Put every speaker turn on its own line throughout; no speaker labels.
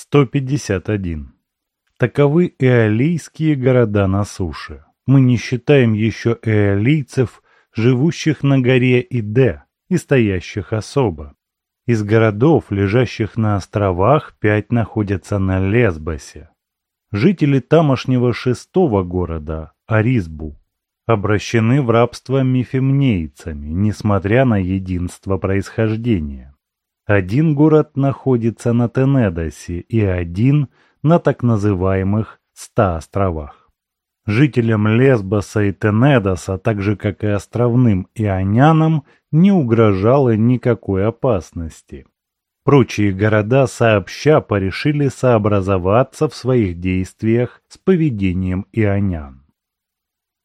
151. Таковы эолийские города на суше. Мы не считаем еще эолийцев, живущих на горе Иде и стоящих особо. Из городов, лежащих на островах, пять находятся на Лесбосе. Жители тамошнего шестого города, Аризбу, обращены в рабство мифемнейцами, несмотря на единство происхождения. Один город находится на Тенедосе и один на так называемых Ста островах. Жителям Лесбоса и Тенедоса, так же как и островным ионянам, не угрожало никакой опасности. Прочие города сообща порешили сообразоваться в своих действиях с поведением ионян.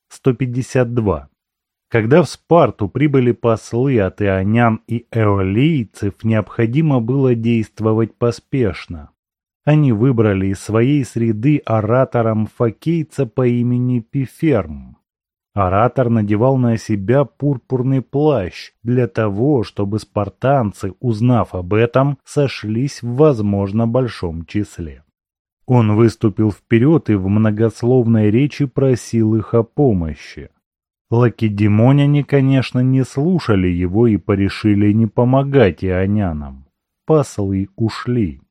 152. Когда в Спарту прибыли послы от ионян и эолийцев, необходимо было действовать поспешно. Они выбрали из своей среды оратором факейца по имени Пиферм. Оратор надевал на себя пурпурный плащ для того, чтобы спартанцы, узнав об этом, сошлись в возможно большом числе. Он выступил вперед и в многословной речи просил их о помощи. Лакедемоняне, конечно, не слушали его и порешили не помогать ионянам. Послы ушли.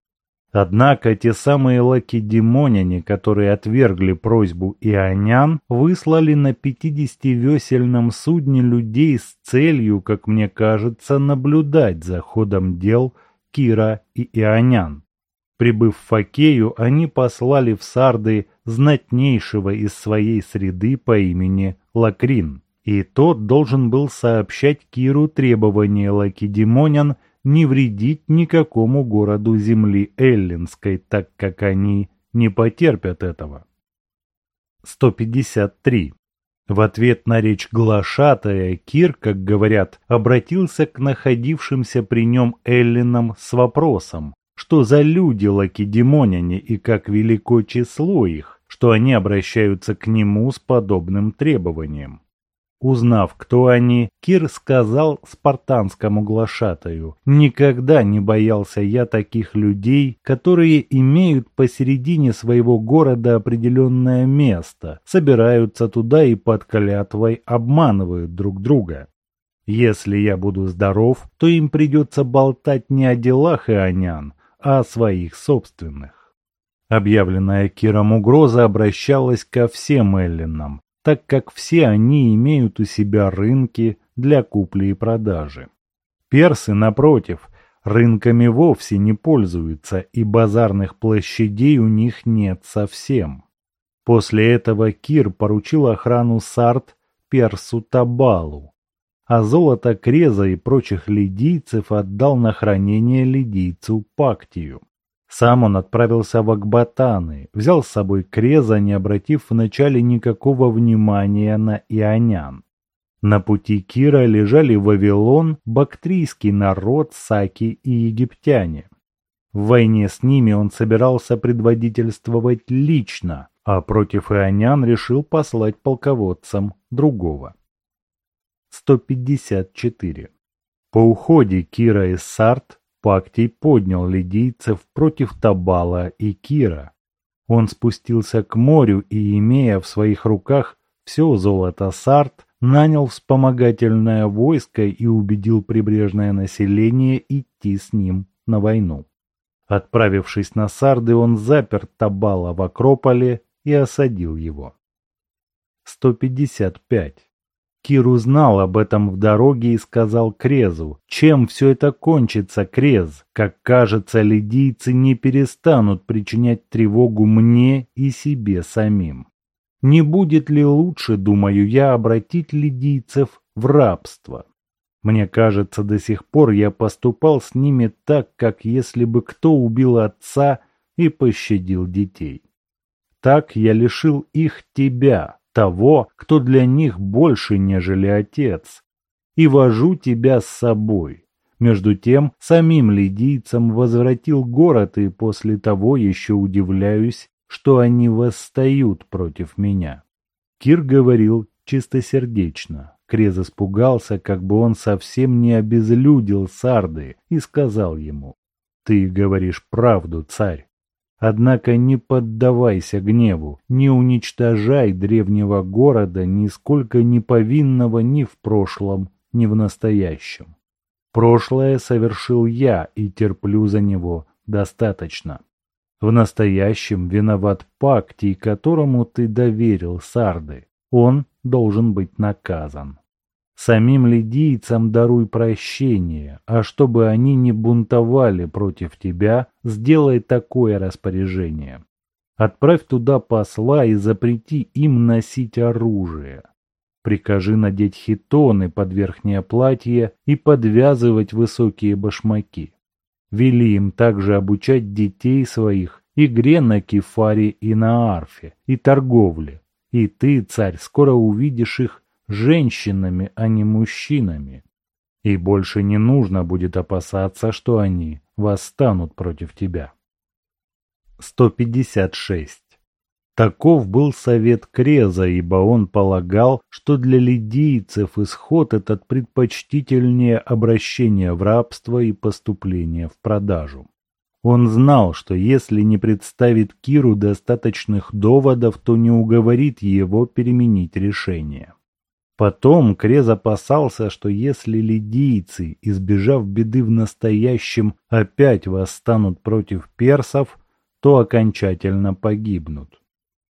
Однако те самые лакедемоняне, которые отвергли просьбу ионян, выслали на пятидесятивесельном судне людей с целью, как мне кажется, наблюдать за ходом дел Кира и ионян. Прибыв в Факею, они послали в Сарды знатнейшего из своей среды по имени Лакрин, и тот должен был сообщать Киру требования лакедемонян не вредить никакому городу земли эллинской, так как они не потерпят этого. 153. В ответ на речь глашатая Кир, как говорят, обратился к находившимся при нем эллинам с вопросом, что за люди лакедемоняне и как велико число их, что они обращаются к нему с подобным требованием. Узнав, кто они, Кир сказал спартанскому глашатаю, «Никогда не боялся я таких людей, которые имеют посередине своего города определенное место, собираются туда и под клятвой обманывают друг друга. Если я буду здоров, то им придется болтать не о делах ионян, а о своих собственных». Объявленная Киром угроза обращалась ко всем эллинам, так как все они имеют у себя рынки для купли и продажи. Персы, напротив, рынками вовсе не пользуются, и базарных площадей у них нет совсем. После этого Кир поручил охрану Сарт Персу Табалу, а золото Креза и прочих лидийцев отдал на хранение лидийцу Пактию. Сам он отправился в Акбатаны, взял с собой Креза, не обратив вначале никакого внимания на ионян. На пути Кира лежали Вавилон, бактрийский народ, саки и египтяне. В войне с ними он собирался предводительствовать лично, а против ионян решил послать полководцам другого. 154. По уходе Кира из Сарт Пактий поднял лидийцев против Табала и Кира. Он спустился к морю и, имея в своих руках все золото Сарт, нанял вспомогательное войско и убедил прибрежное население идти с ним на войну. Отправившись на Сарды, он запер Табала в Акрополе и осадил его. 155. Кир узнал об этом в дороге и сказал Крезу, чем все это кончится, Крез? Как кажется, лидийцы не перестанут причинять тревогу мне и себе самим. Не будет ли лучше, думаю я, обратить лидийцев в рабство? Мне кажется, до сих пор я поступал с ними так, как если бы кто убил отца и пощадил детей. Так я лишил их тебя, того, кто для них больше, нежели отец, и вожу тебя с собой. Между тем, самим лидийцам возвратил город, и после того еще удивляюсь, что они восстают против меня. Кир говорил чистосердечно. Крез испугался, как бы он совсем не обезлюдил Сарды, и сказал ему, «Ты говоришь правду, царь. Однако не поддавайся гневу, не уничтожай древнего города, нисколько не повинного ни в прошлом, ни в настоящем. Прошлое совершил я и терплю за него достаточно. В настоящем виноват Пактий, которому ты доверил Сарды. Он должен быть наказан. Самим лидийцам даруй прощение, а чтобы они не бунтовали против тебя, сделай такое распоряжение. Отправь туда посла и запрети им носить оружие. Прикажи надеть хитоны под верхнее платье и подвязывать высокие башмаки. Вели им также обучать детей своих игре на кефаре и на арфе, и торговле. И ты, царь, скоро увидишь их женщинами, а не мужчинами. И больше не нужно будет опасаться, что они восстанут против тебя. 156. Таков был совет Креза, ибо он полагал, что для лидийцев исход этот предпочтительнее обращения в рабство и поступления в продажу. Он знал, что если не представит Киру достаточных доводов, то не уговорит его переменить решение. Потом Крез опасался, что если лидийцы, избежав беды в настоящем, опять восстанут против персов, то окончательно погибнут.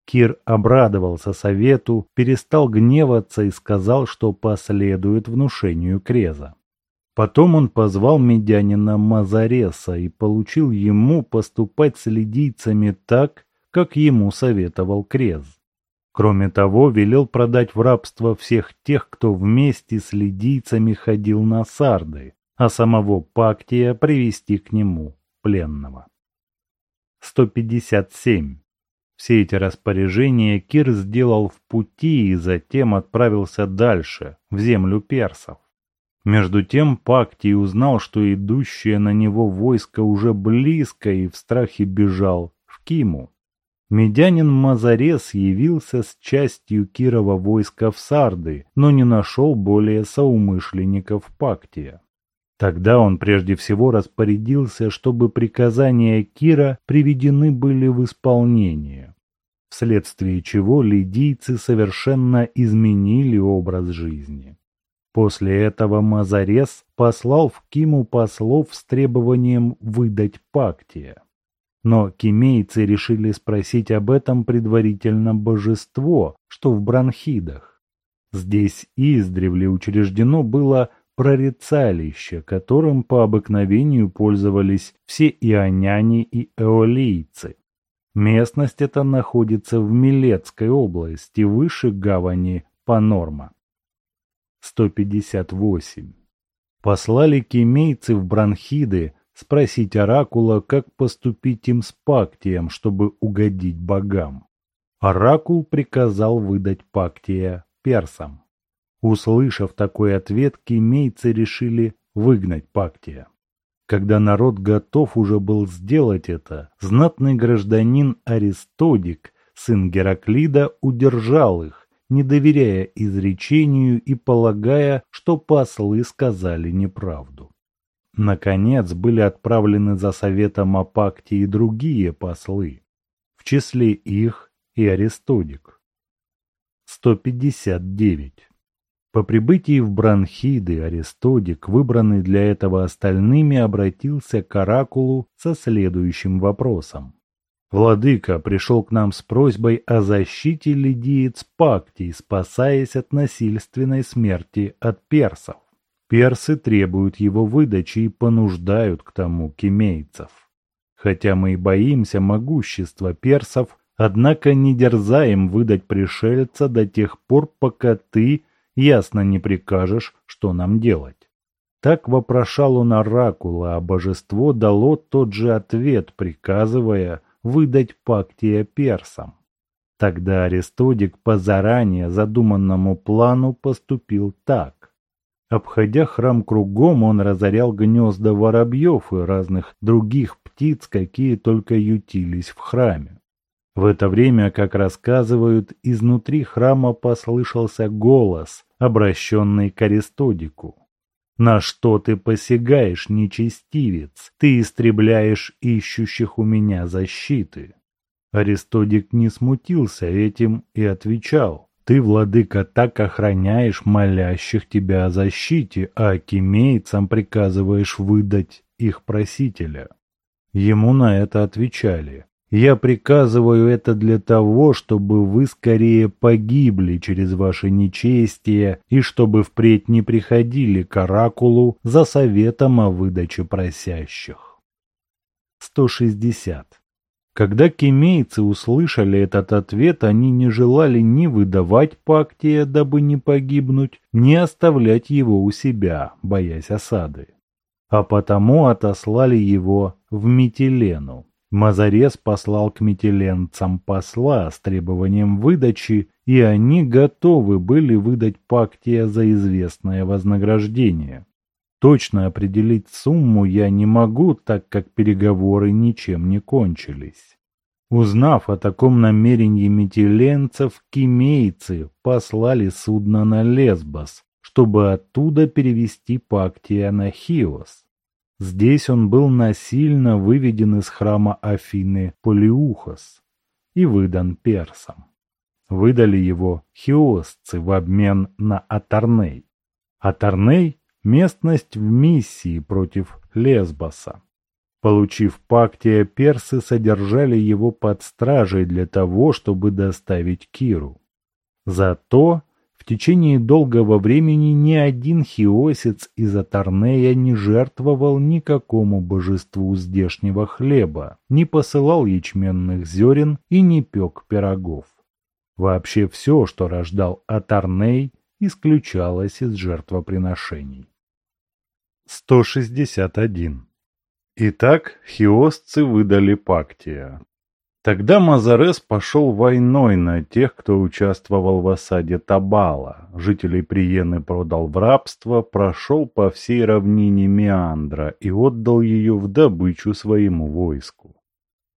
Кир обрадовался совету, перестал гневаться и сказал, что последует внушению Креза. Потом он позвал медянина Мазареса и получил ему поступать с лидийцами так, как ему советовал Крез. Кроме того, велел продать в рабство всех тех, кто вместе с лидийцами ходил на сарды, а самого Пактия привести к нему пленного. 157. Все эти распоряжения Кир сделал в пути и затем отправился дальше, в землю персов. Между тем Пактий узнал, что идущее на него войско уже близко и в страхе бежал в Киму. Медянин Мазарес явился с частью Кирова войска в Сарды, но не нашел более соумышленников Пактия. Тогда он прежде всего распорядился, чтобы приказания Кира приведены были в исполнение, вследствие чего лидийцы совершенно изменили образ жизни. После этого Мазарес послал в Киму послов с требованием выдать Пактия. Но кимейцы решили спросить об этом предварительно божество, что в Бронхидах. Здесь издревле учреждено было прорицалище, которым по обыкновению пользовались все ионяне и эолийцы. Местность эта находится в Милецкой области, выше гавани Панорма. 158. Послали кемейцы в Бронхиды спросить Оракула, как поступить им с Пактием, чтобы угодить богам. Оракул приказал выдать Пактия персам. Услышав такой ответ, кемейцы решили выгнать Пактия. Когда народ готов уже был сделать это, знатный гражданин Аристодик, сын Гераклида, удержал их, не доверяя изречению и полагая, что послы сказали неправду. Наконец были отправлены за советом о пакте и другие послы, в числе их и Аристодик. 159. По прибытии в Бронхиды Аристодик, выбранный для этого остальными, обратился к Оракулу со следующим вопросом. «Владыка пришел к нам с просьбой о защите лидиец Пактий, спасаясь от насильственной смерти от персов. Персы требуют его выдачи и понуждают к тому кемейцев. Хотя мы и боимся могущества персов, однако не дерзаем выдать пришельца до тех пор, пока ты ясно не прикажешь, что нам делать. Так вопрошал он оракула, а божество дало тот же ответ, приказывая выдать Пактия персам. Тогда Аристодик по заранее задуманному плану поступил так. Обходя храм кругом, он разорял гнезда воробьев и разных других птиц, какие только ютились в храме. В это время, как рассказывают, изнутри храма послышался голос, обращенный к Аристодику. На что ты посягаешь, нечестивец? Ты истребляешь ищущих у меня защиты. Аристодик не смутился этим и отвечал. Ты, владыка, так охраняешь молящих тебя о защите, а кемейцам приказываешь выдать их просителя. Ему на это отвечали. Я приказываю это для того, чтобы вы скорее погибли через ваше нечестие и чтобы впредь не приходили к оракулу за советом о выдаче просящих. 160. Когда кемейцы услышали этот ответ, они не желали ни выдавать Пактия, дабы не погибнуть, ни оставлять его у себя, боясь осады. А потому отослали его в Митилену. Мазарес послал к метеленцам посла с требованием выдачи, и они готовы были выдать Пактия за известное вознаграждение. Точно определить сумму я не могу, так как переговоры ничем не кончились. Узнав о таком намерении метеленцев, кимейцы послали судно на Лесбос, чтобы оттуда перевести Пактия на Хиос. Здесь он был насильно выведен из храма Афины Полиухос и выдан персам. Выдали его хиосцы в обмен на Атарней. Атарней – местность в миссии против Лесбоса. Получив Пактия, персы содержали его под стражей для того, чтобы доставить Киру. Зато в течение долгого времени ни один хиосец из Атарнея не жертвовал никакому божеству здешнего хлеба, не посылал ячменных зерен и не пек пирогов. Вообще все, что рождал Атарней, исключалось из жертвоприношений. 161. Итак, хиосцы выдали Пактия, Тогда Мазарес пошел войной на тех, кто участвовал в осаде Табала. Жителей Приены продал в рабство, прошел по всей равнине Меандра и отдал ее в добычу своему войску.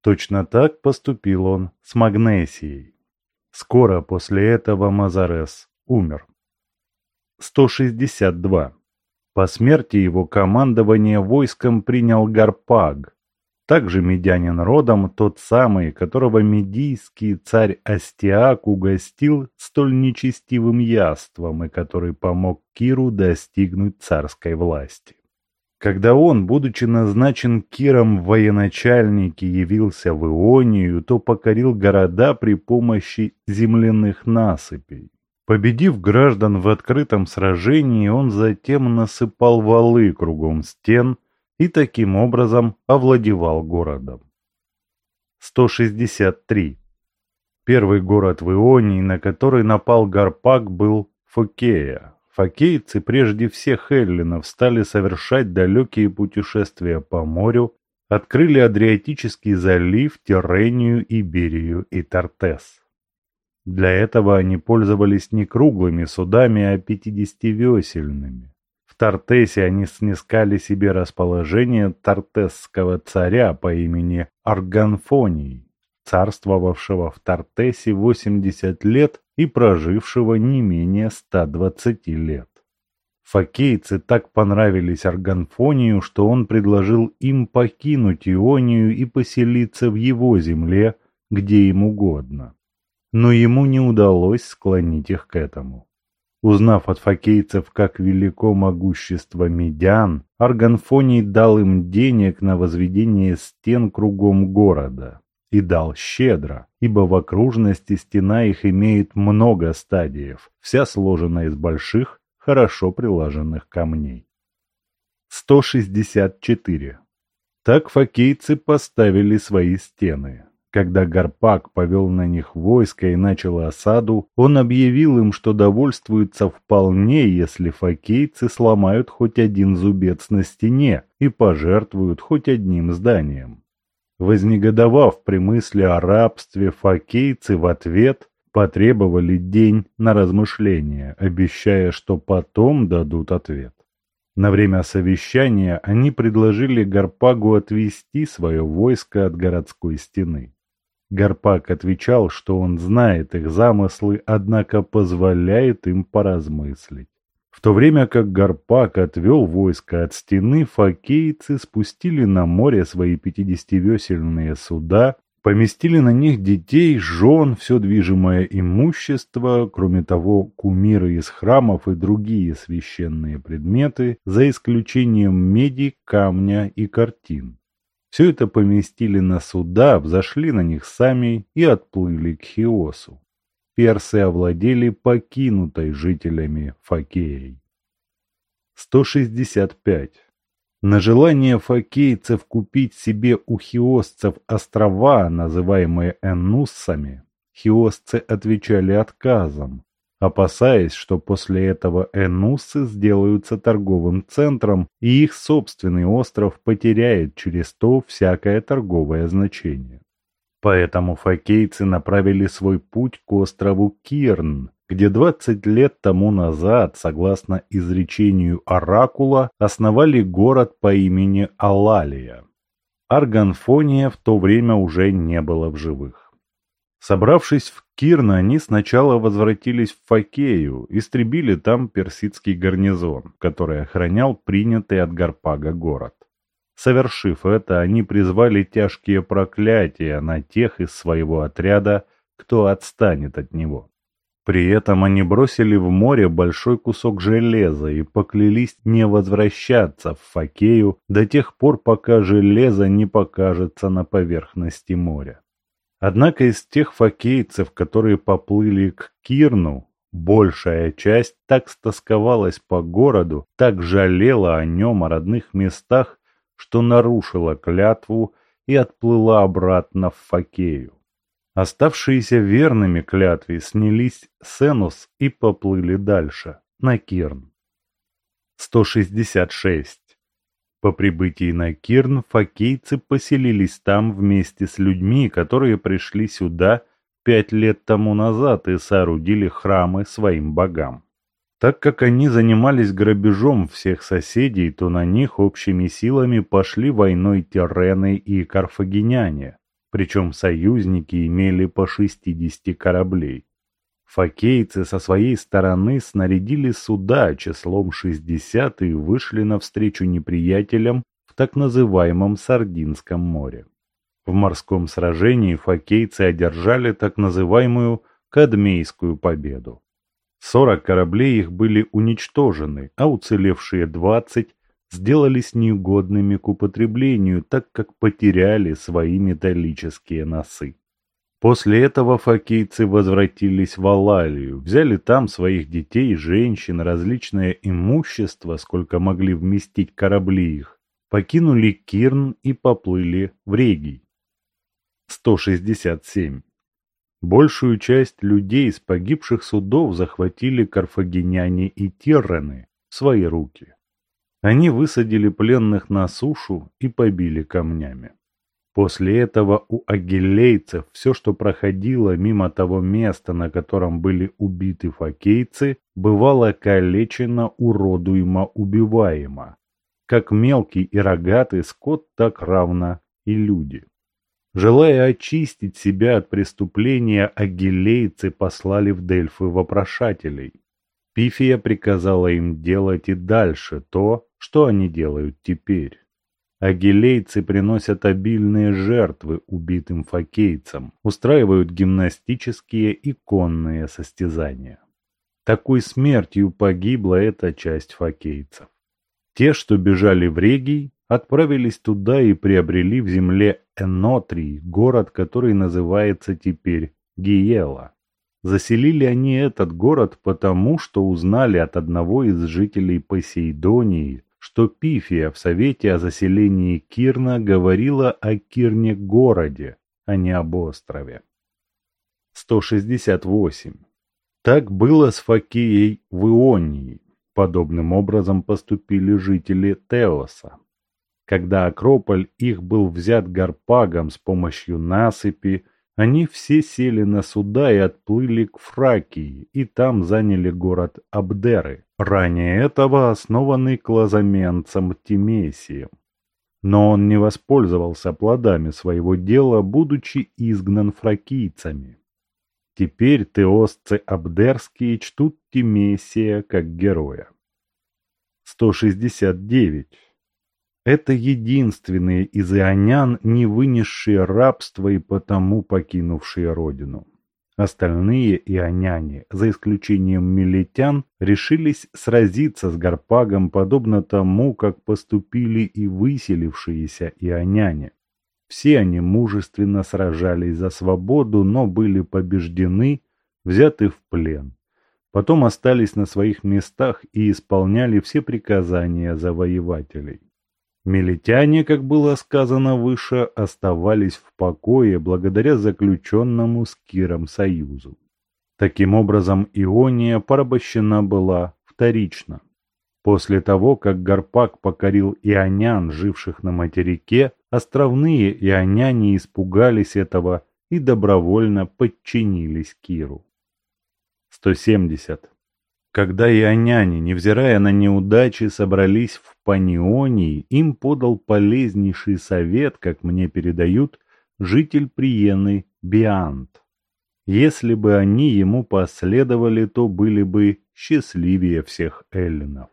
Точно так поступил он с Магнесией. Скоро после этого Мазарес умер. 162. По смерти его командование войском принял Гарпаг, также медянин родом, тот самый, которого медийский царь Астиак угостил столь нечестивым яством и который помог Киру достигнуть царской власти. Когда он, будучи назначен Киром в военачальнике, явился в Ионию, то покорил города при помощи земляных насыпей. Победив граждан в открытом сражении, он затем насыпал валы кругом стен, и таким образом овладевал городом. 163. Первый город в Ионии, на который напал Гарпак, был Фокея. Фокейцы прежде всех эллинов стали совершать далекие путешествия по морю, открыли Адриатический залив, Тиррению, Иберию и Тартес. Для этого они пользовались не круглыми судами, а пятидесятивесельными. В Тартесе они снискали себе расположение тартесского царя по имени Арганфоний, царствовавшего в Тартесе 80 лет и прожившего не менее 120 лет. Фокейцы так понравились Арганфонию, что он предложил им покинуть Ионию и поселиться в его земле, где им угодно. Но ему не удалось склонить их к этому. Узнав от фокейцев, как велико могущество медян, Арганфоний дал им денег на возведение стен кругом города. И дал щедро, ибо в окружности стена их имеет много стадиев, вся сложена из больших, хорошо прилаженных камней. 164. Так фокейцы поставили свои стены. Когда Гарпак повел на них войско и начал осаду, он объявил им, что довольствуется вполне, если фокейцы сломают хоть один зубец на стене и пожертвуют хоть одним зданием. Вознегодовав при мысли о рабстве, фокейцы в ответ потребовали день на размышление, обещая, что потом дадут ответ. На время совещания они предложили Гарпагу отвести свое войско от городской стены. Гарпак отвечал, что он знает их замыслы, однако позволяет им поразмыслить. В то время как Гарпак отвел войско от стены, фокейцы спустили на море свои пятидесятивесельные суда, поместили на них детей, жен, все движимое имущество, кроме того, кумиры из храмов и другие священные предметы, за исключением меди, камня и картин. Все это поместили на суда, взошли на них сами и отплыли к Хиосу. Персы овладели покинутой жителями Фокеей. 165. На желание фокейцев купить себе у хиосцев острова, называемые энуссами, хиосцы отвечали отказом, опасаясь, что после этого Энуссы сделаются торговым центром, и их собственный остров потеряет через то всякое торговое значение. Поэтому фокейцы направили свой путь к острову Кирн, где 20 лет тому назад, согласно изречению Оракула, основали город по имени Алалия. Арганфония в то время уже не было в живых. Собравшись в Кирн, они сначала возвратились в Фокею, истребили там персидский гарнизон, который охранял принятый от Гарпага город. Совершив это, они призвали тяжкие проклятия на тех из своего отряда, кто отстанет от него. При этом они бросили в море большой кусок железа и поклялись не возвращаться в Фокею до тех пор, пока железо не покажется на поверхности моря. Однако из тех фокейцев, которые поплыли к Кирну, большая часть так стосковалась по городу, так жалела о нем, о родных местах, что нарушила клятву и отплыла обратно в Фокею. Оставшиеся верными клятве снялись Сенус и поплыли дальше, на Кирн. 166. По прибытии на Кирн фокейцы поселились там вместе с людьми, которые пришли сюда пять лет тому назад и соорудили храмы своим богам. Так как они занимались грабежом всех соседей, то на них общими силами пошли войной Террены и Карфагеняне, причем союзники имели по 60 кораблей. Фокейцы со своей стороны снарядили суда числом 60 и вышли навстречу неприятелям в так называемом Сардинском море. В морском сражении фокейцы одержали так называемую Кадмейскую победу. 40 кораблей их были уничтожены, а уцелевшие 20 сделались неугодными к употреблению, так как потеряли свои металлические носы. После этого фокейцы возвратились в Алалию, взяли там своих детей, женщин, различное имущество, сколько могли вместить корабли их, покинули Кирн и поплыли в Регий. 167. Большую часть людей с погибших судов захватили карфагеняне и тиррены в свои руки. Они высадили пленных на сушу и побили камнями. После этого у агилейцев все, что проходило мимо того места, на котором были убиты фокейцы, бывало калечено, уродуемо, убиваемо. Как мелкий и рогатый скот, так равно и люди. Желая очистить себя от преступления, агилейцы послали в Дельфы вопрошателей. Пифия приказала им делать и дальше то, что они делают теперь. Агилейцы приносят обильные жертвы убитым фокейцам, устраивают гимнастические и конные состязания. Такой смертью погибла эта часть фокейцев. Те, что бежали в Регий, отправились туда и приобрели в земле Энотрий, город, который называется теперь Гиела. Заселили они этот город потому, что узнали от одного из жителей Посейдонии, что Пифия в Совете о заселении Кирна говорила о Кирне-городе, а не об острове. 168. Так было с Факией в Ионии. Подобным образом поступили жители Теоса. Когда Акрополь их был взят Гарпагом с помощью насыпи, они все сели на суда и отплыли к Фракии, и там заняли город Абдеры, ранее этого основанный клазаменцем Тимесием. Но он не воспользовался плодами своего дела, будучи изгнан фракийцами. Теперь теосцы абдерские чтут Тимесия как героя. 169. Это единственные из ионян, не вынесшие рабство и потому покинувшие родину. Остальные ионяне, за исключением милетян, решились сразиться с Гарпагом подобно тому, как поступили и выселившиеся ионяне. Все они мужественно сражались за свободу, но были побеждены, взяты в плен. Потом остались на своих местах и исполняли все приказания завоевателей. Милитяне, как было сказано выше, оставались в покое благодаря заключенному с Киром союзу. Таким образом, Иония порабощена была вторично. После того, как Гарпак покорил ионян, живших на материке, островные ионяне испугались этого и добровольно подчинились Киру. 170. Когда ионяне, невзирая на неудачи, собрались в Панионии, им подал полезнейший совет, как мне передают, житель Приены Биант. Если бы они ему последовали, то были бы счастливее всех эллинов.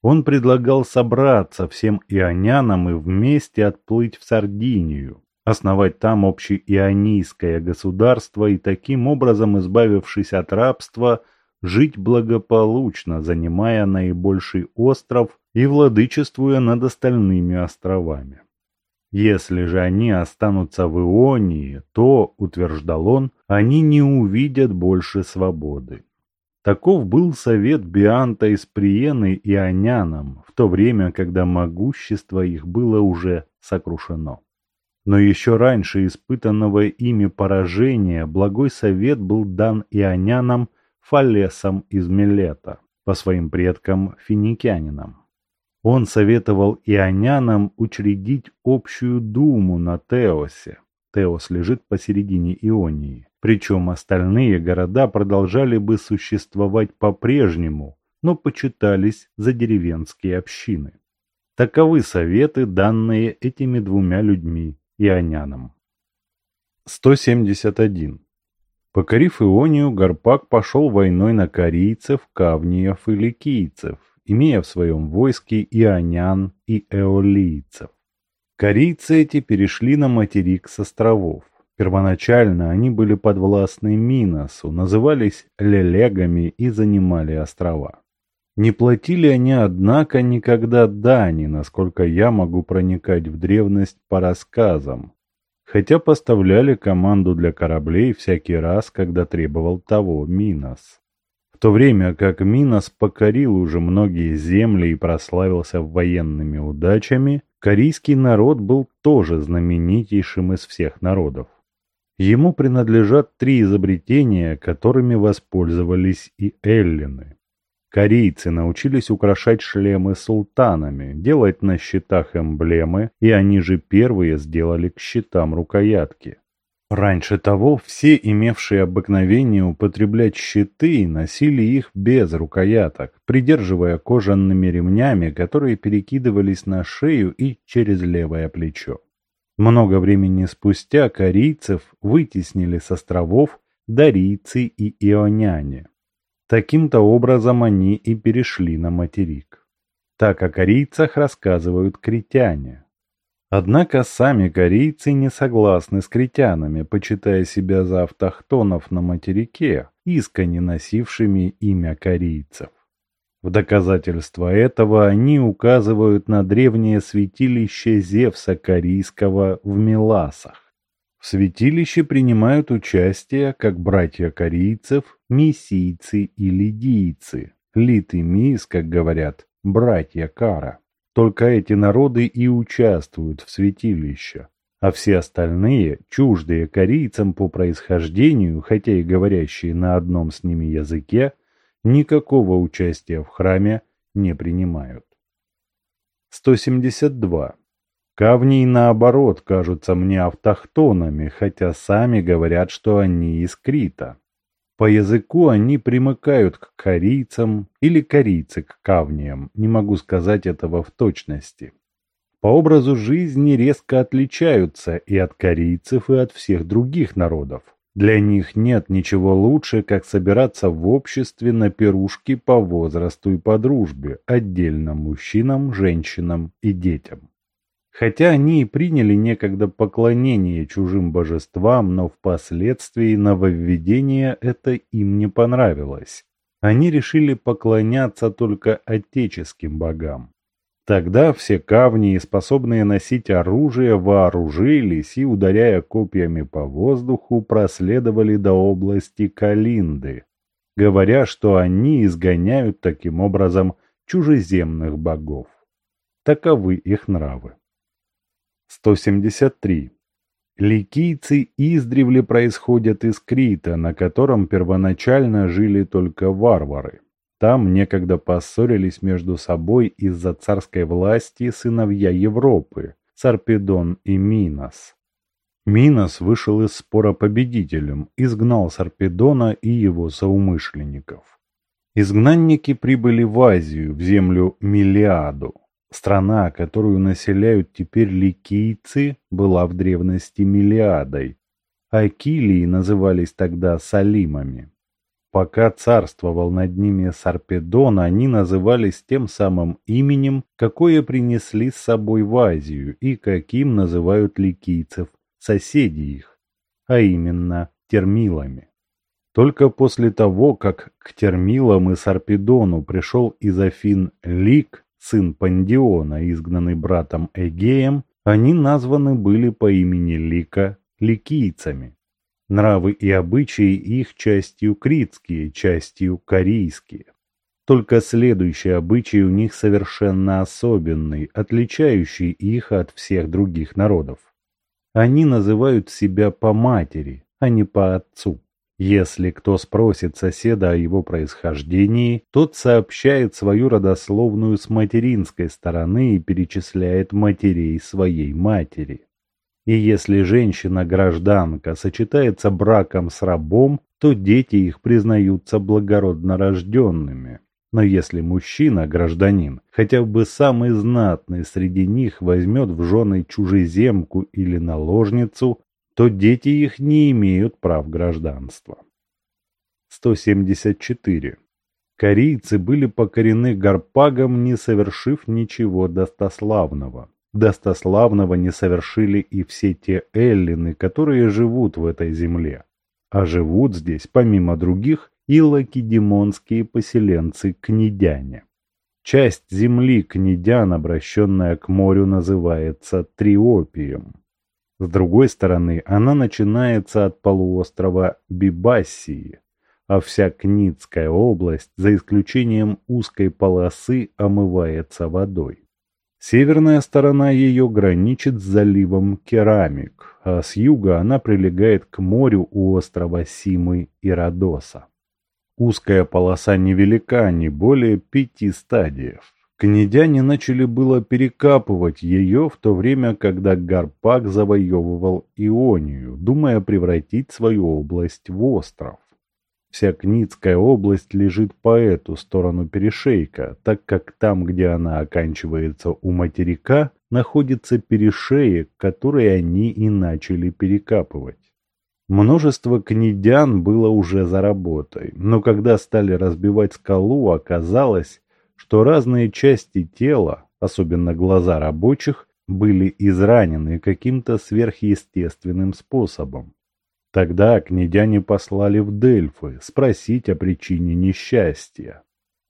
Он предлагал собраться всем ионянам и вместе отплыть в Сардинию, основать там общеионийское государство и таким образом, избавившись от рабства, жить благополучно, занимая наибольший остров и владычествуя над остальными островами. Если же они останутся в Ионии, то, утверждал он, они не увидят больше свободы. Таков был совет Бианта из Приены и Анянам, в то время, когда могущество их было уже сокрушено. Но еще раньше испытанного ими поражения благой совет был дан ионянам Фалесом из Милета, по своим предкам финикянинам. Он советовал ионянам учредить общую думу на Теосе. Теос лежит посередине Ионии. Причем остальные города продолжали бы существовать по-прежнему, но почитались за деревенские общины. Таковы советы, данные этими двумя людьми, ионянам. 171. Покорив Ионию, Гарпак пошел войной на корейцев, кавниев и ликийцев, имея в своем войске ионян и эолийцев. Корейцы эти перешли на материк с островов. Первоначально они были подвластны Миносу, назывались лелегами и занимали острова. Не платили они, однако, никогда дани, насколько я могу проникать в древность по рассказам, хотя поставляли команду для кораблей всякий раз, когда требовал того Минос. В то время как Минос покорил уже многие земли и прославился военными удачами, корейский народ был тоже знаменитейшим из всех народов. Ему принадлежат три изобретения, которыми воспользовались и эллины. Корейцы научились украшать шлемы султанами, делать на щитах эмблемы, и они же первые сделали к щитам рукоятки. Раньше того все имевшие обыкновение употреблять щиты носили их без рукояток, придерживая кожаными ремнями, которые перекидывались на шею и через левое плечо. Много времени спустя корейцев вытеснили с островов дарийцы и ионяне. Таким-то образом они и перешли на материк. Так о корейцах рассказывают критяне. Однако сами корейцы не согласны с критянами, почитая себя за автохтонов на материке, искренне носившими имя корейцев. В доказательство этого они указывают на древнее святилище Зевса Корейского в Миласах. В святилище принимают участие как братья корейцев, миссийцы и лидийцы, лит и мис, как говорят, братья Кара. Только эти народы и участвуют в святилище, а все остальные, чуждые корейцам по происхождению, хотя и говорящие на одном с ними языке, никакого участия в храме не принимают. 172. Кавнии, наоборот, кажутся мне автохтонами, хотя сами говорят, что они из Крита. По языку они примыкают к корейцам или корейцы к кавниям, не могу сказать этого в точности. По образу жизни резко отличаются и от корейцев, и от всех других народов. Для них нет ничего лучше, как собираться в обществе на пирушки по возрасту и по дружбе, отдельно мужчинам, женщинам и детям. Хотя они и приняли некогда поклонение чужим божествам, но впоследствии нововведение это им не понравилось. Они решили поклоняться только отеческим богам. Тогда все кавни, способные носить оружие, вооружились и, ударяя копьями по воздуху, проследовали до области Калинды, говоря, что они изгоняют таким образом чужеземных богов. Таковы их нравы. 173. Ликийцы издревле происходят из Крита, на котором первоначально жили только варвары. Там некогда поссорились между собой из-за царской власти сыновья Европы – Сарпедон и Минос. Минос вышел из спора победителем, изгнал Сарпедона и его соумышленников. Изгнанники прибыли в Азию, в землю Милиаду. Страна, которую населяют теперь ликийцы, была в древности Милиадой, а Килии назывались тогда Салимами. Пока царствовал над ними Сарпедон, они назывались тем самым именем, какое принесли с собой в Азию и каким называют ликийцев соседи их, а именно термилами. Только после того, как к термилам и Сарпедону пришел из Афин Лик, сын Пандиона, изгнанный братом Эгеем, они названы были по имени Лика ликийцами. Нравы и обычаи их частью критские, частью корейские. Только следующий обычай у них совершенно особенный, отличающий их от всех других народов. Они называют себя по матери, а не по отцу. Если кто спросит соседа о его происхождении, тот сообщает свою родословную с материнской стороны и перечисляет матерей своей матери. И если женщина-гражданка сочетается браком с рабом, то дети их признаются благородно рожденными. Но если мужчина, гражданин, хотя бы самый знатный среди них возьмет в жены чужеземку или наложницу, то дети их не имеют прав гражданства. 174. Корейцы были покорены гарпагом, не совершив ничего достославного. Достославного не совершили и все те эллины, которые живут в этой земле. А живут здесь, помимо других, и лакедемонские поселенцы-кнедяне. Часть земли кнедян, обращенная к морю, называется Триопием. С другой стороны, она начинается от полуострова Бибассии, а вся Кницкая область, за исключением узкой полосы, омывается водой. Северная сторона ее граничит с заливом Керамик, а с юга она прилегает к морю у острова Симы и Родоса. Узкая полоса невелика, не более пяти стадиев. Кнедяне начали было перекапывать ее в то время, когда Гарпак завоевывал Ионию, думая превратить свою область в остров. Вся Кницкая область лежит по эту сторону перешейка, так как там, где она оканчивается у материка, находится перешеек, который они и начали перекапывать. Множество кнедян было уже за работой, но когда стали разбивать скалу, оказалось, что разные части тела, особенно глаза рабочих, были изранены каким-то сверхъестественным способом. Тогда князяне послали в Дельфы спросить о причине несчастья.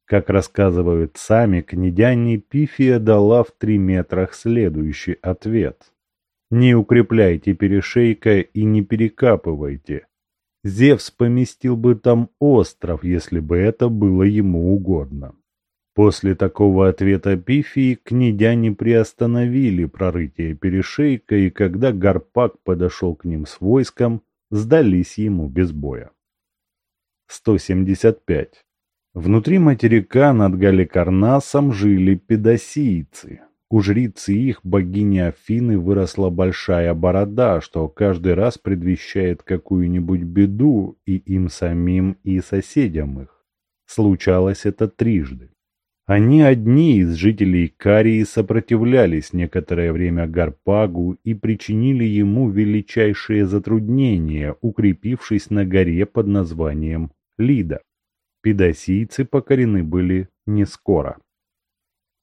Как рассказывают сами князяне, Пифия дала в три метрах следующий ответ. «Не укрепляйте перешейка и не перекапывайте. Зевс поместил бы там остров, если бы это было ему угодно». После такого ответа Пифии князяне приостановили прорытие перешейка, и когда Гарпак подошел к ним с войском, сдались ему без боя. 175. Внутри материка над Галикарнасом жили педосийцы. У жрицы их, богини Афины, выросла большая борода, что каждый раз предвещает какую-нибудь беду и им самим, и соседям их. Случалось это трижды. Они одни из жителей Карии сопротивлялись некоторое время Гарпагу и причинили ему величайшие затруднения, укрепившись на горе под названием Лида. Педосийцы покорены были не скоро.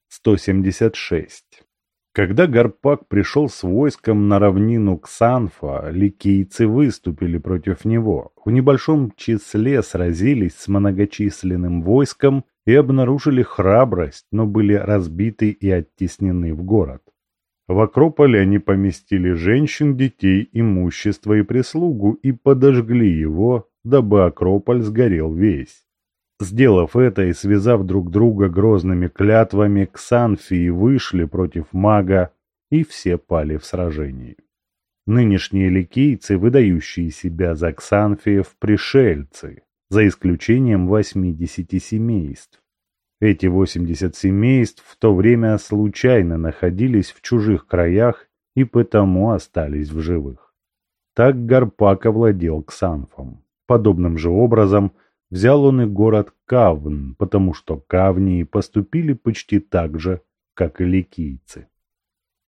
176. Когда Гарпак пришел с войском на равнину Ксанфа, ликийцы выступили против него. В небольшом числе сразились с многочисленным войском и обнаружили храбрость, но были разбиты и оттеснены в город. В Акрополе они поместили женщин, детей, имущество и прислугу и подожгли его, дабы Акрополь сгорел весь. Сделав это и связав друг друга грозными клятвами, Ксанфии вышли против мага, и все пали в сражении. Нынешние ликийцы, выдающие себя за Ксанфиев, пришельцы, за исключением 80 семейств. Эти 80 семейств в то время случайно находились в чужих краях и потому остались в живых. Так Гарпак овладел Ксанфом. Подобным же образом – Взял он и город Кавн, потому что кавнии поступили почти так же, как и ликийцы.